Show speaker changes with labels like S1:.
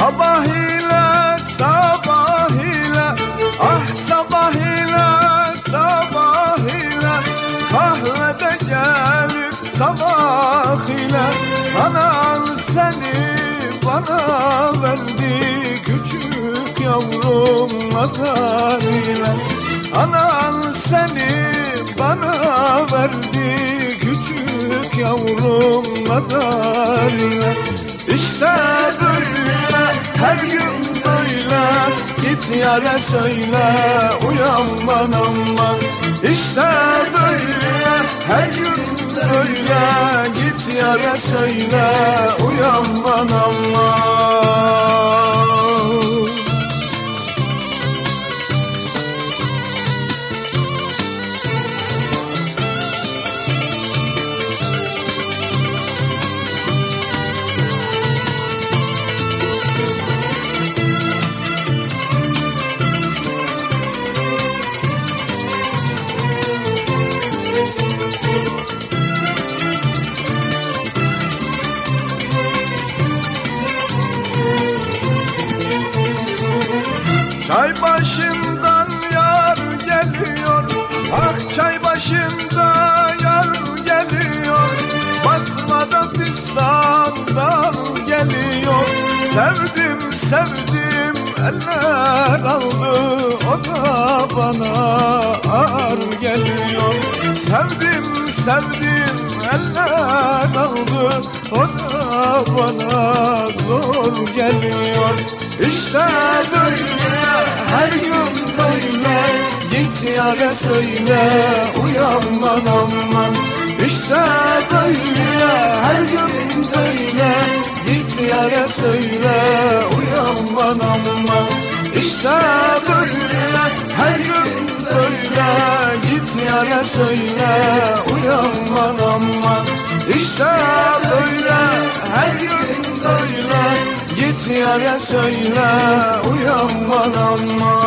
S1: Sabah ile sabah ile. Ah sabah ile sabah ile. Kahvede gelip sabah ile. Anan seni bana verdi küçük yavrum nazar ile. Anan seni bana verdi küçük yavrum nazar ile. İşte Yare söyle uyanman aman İşte böyle her gün böyle. Git yare söyle uyanman aman Çay başından yar geliyor. Ah çay başında yar geliyor. Basmadan pistandan geliyor. Sevdim sevdim eller aldı. O da bana ağır geliyor. Sevdim sevdim eller aldı. O da bana zor geliyor İşte böyle her gün böyle. Git yare söyle uyanman aman. İşte böyle her gün böyle. Git yare söyle uyanman aman. İşte böyle her gün böyle. Git yare söyle uyanman aman. İşte böyle her gün böyle Git yare söyle uyanman aman